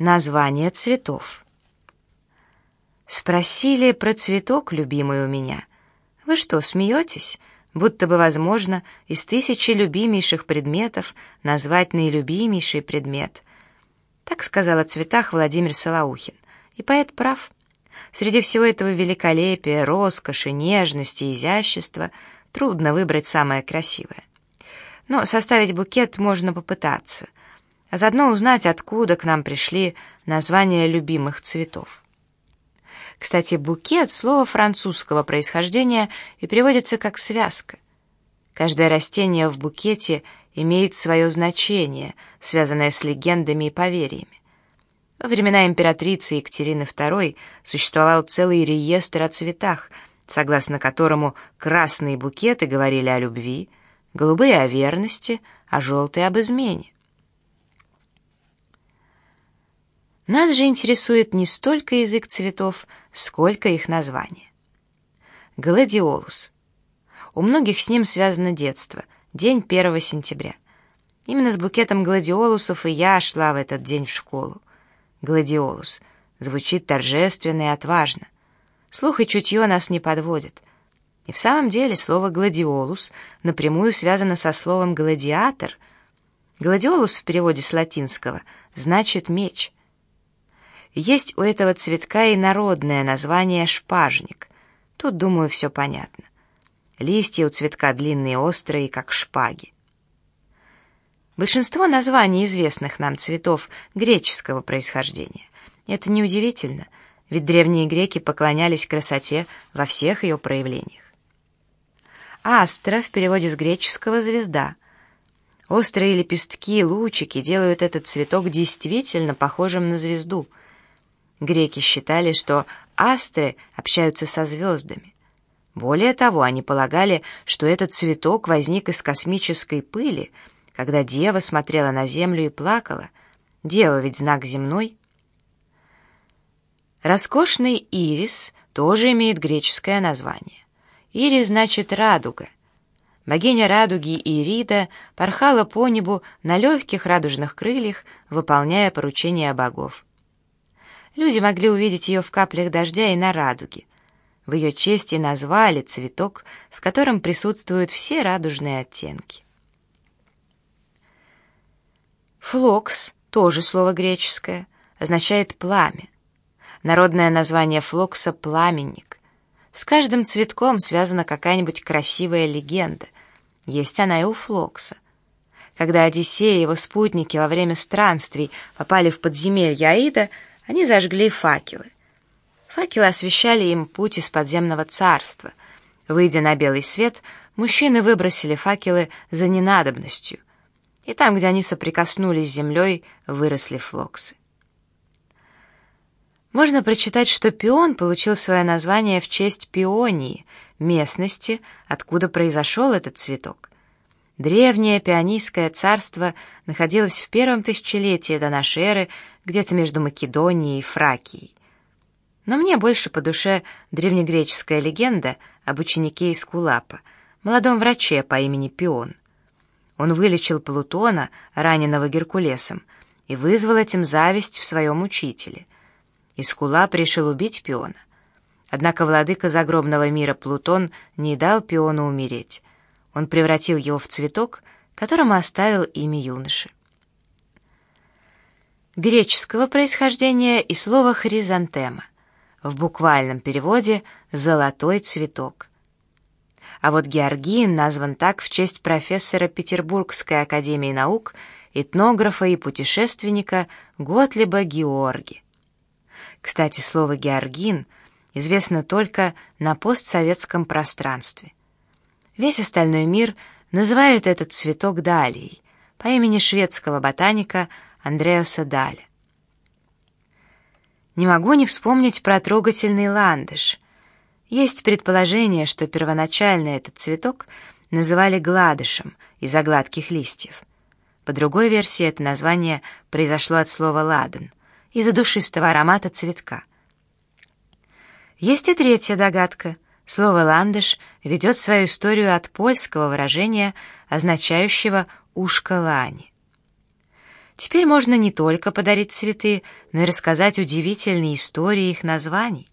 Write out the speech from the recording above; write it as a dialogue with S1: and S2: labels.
S1: Название цветов. Спросили про цветок, любимый у меня. Вы что, смеетесь? Будто бы возможно из тысячи любимейших предметов назвать наилюбимейший предмет. Так сказал о цветах Владимир Солоухин. И поэт прав. Среди всего этого великолепия, роскоши, нежности, изящества трудно выбрать самое красивое. Но составить букет можно попытаться — а заодно узнать, откуда к нам пришли названия любимых цветов. Кстати, букет — слово французского происхождения и переводится как «связка». Каждое растение в букете имеет свое значение, связанное с легендами и поверьями. Во времена императрицы Екатерины II существовал целый реестр о цветах, согласно которому красные букеты говорили о любви, голубые — о верности, а желтые — об измене. Нас же интересует не столько язык цветов, сколько их название. Гладиолус. У многих с ним связано детство, день 1 сентября. Именно с букетом гладиолусов и я шла в этот день в школу. Гладиолус. Звучит торжественно и отважно. Слух и чутье нас не подводят. И в самом деле слово «гладиолус» напрямую связано со словом «гладиатор». Гладиолус в переводе с латинского значит «меч». Есть у этого цветка и народное название шпажник. Тут, думаю, все понятно. Листья у цветка длинные острые, как шпаги. Большинство названий известных нам цветов греческого происхождения. Это неудивительно, ведь древние греки поклонялись красоте во всех ее проявлениях. Астра в переводе с греческого «звезда». Острые лепестки, лучики делают этот цветок действительно похожим на звезду — Греки считали, что астры общаются со звездами. Более того, они полагали, что этот цветок возник из космической пыли, когда дева смотрела на землю и плакала. Дева ведь знак земной. Роскошный ирис тоже имеет греческое название. Ирис значит радуга. Богиня радуги Ирида порхала по небу на легких радужных крыльях, выполняя поручения богов. Люди могли увидеть ее в каплях дождя и на радуге. В ее честь и назвали цветок, в котором присутствуют все радужные оттенки. Флокс, тоже слово греческое, означает «пламя». Народное название флокса — «пламенник». С каждым цветком связана какая-нибудь красивая легенда. Есть она и у флокса. Когда Одиссей и его спутники во время странствий попали в подземелье Аида — они зажгли факелы. Факелы освещали им путь из подземного царства. Выйдя на белый свет, мужчины выбросили факелы за ненадобностью. И там, где они соприкоснулись с землей, выросли флоксы. Можно прочитать, что пион получил свое название в честь Пионии, местности, откуда произошел этот цветок. Древнее пионийское царство находилось в первом тысячелетии до нашей эры где-то между Македонией и Фракией. Но мне больше по душе древнегреческая легенда об ученике Искулапа, молодом враче по имени Пион. Он вылечил Плутона, раненого Геркулесом, и вызвал этим зависть в своем учителе. Искулап решил убить Пиона. Однако владыка загробного мира Плутон не дал Пиону умереть. Он превратил его в цветок, которому оставил имя юноши греческого происхождения и слово «хризантема», в буквальном переводе «золотой цветок». А вот Георгин назван так в честь профессора Петербургской академии наук, этнографа и путешественника Готлиба Георги. Кстати, слово «георгин» известно только на постсоветском пространстве. Весь остальной мир называет этот цветок далией по имени шведского ботаника Андреаса Даля. Не могу не вспомнить про трогательный ландыш. Есть предположение, что первоначально этот цветок называли гладышем из-за гладких листьев. По другой версии это название произошло от слова «ладан», из-за душистого аромата цветка. Есть и третья догадка. Слово «ландыш» ведет свою историю от польского выражения, означающего «ушко лани». Теперь можно не только подарить цветы, но и рассказать удивительные истории их названий.